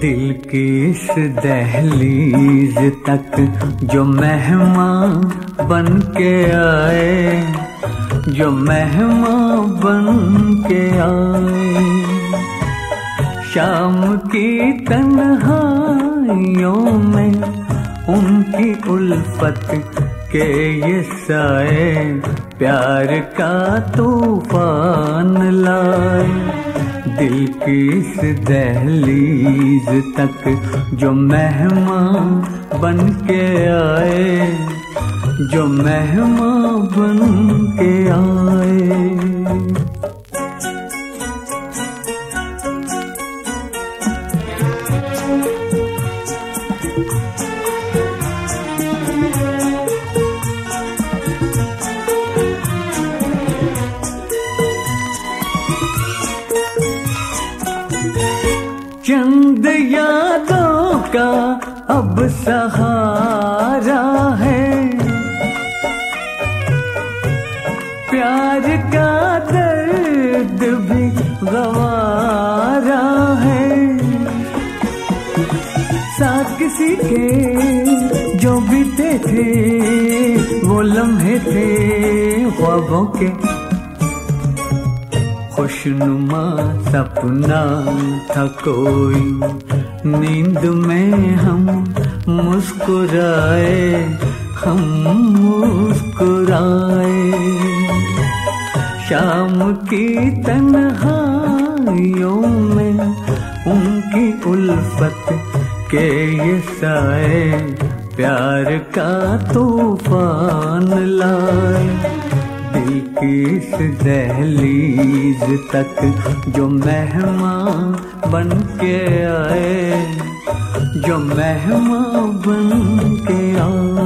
दिल की इस दहलीज तक जो मेहमान बन के आए, जो मेहमान बन के आए। शाम की तन्हाइयों में उनकी उल्फत के ये साए, प्यार का तूफ़ान दिल की इस दहलीज तक जो मेहमान बन के आए, जो मेहमान बन के आए। चंद यादों का अब सहारा है। प्यार का दर्द भी गवारा है। साथ किसी के जो बीते थे, वो लम्हे थे ख्वाबों के खुशनुमा सपना था कोई। नींद में हम मुस्कुराए हम मुस्कुराए। शाम की तन्हाइयों में उनकी उल्फत के ये साए, प्यार का तूफ़ान लाए। इस दहलीज तक जो मेहमान बन के आए जो मेहमान बन के आए।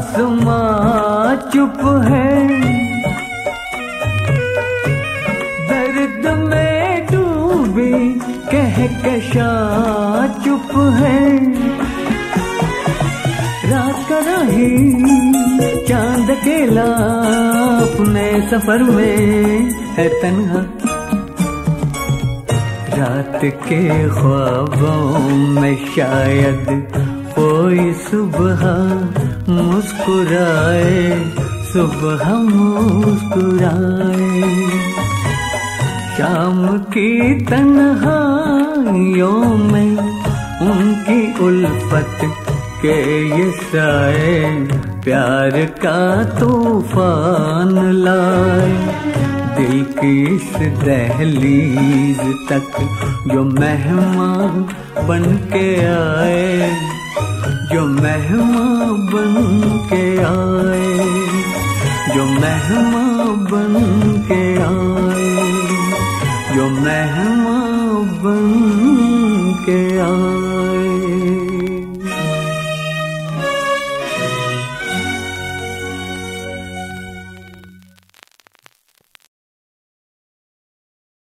आसमां चुप है। दर्द में डूबी कहकशा चुप है। रात का राही चाँद अकेला अपने सफ़र में है तन्हा। रात के ख्वाबों में शायद कोई सुबह मुस्कुराए सुबह मुस्कुराए। शाम की तन्हाइयों में उनकी उल्फत के ये साए, प्यार का तूफ़ान लाए। दिल की इस दहलीज तक जो मेहमान बन के आए। जो मेहमा बन के आए, जो मेहमा बन के आए, जो मेहमा बन के आए।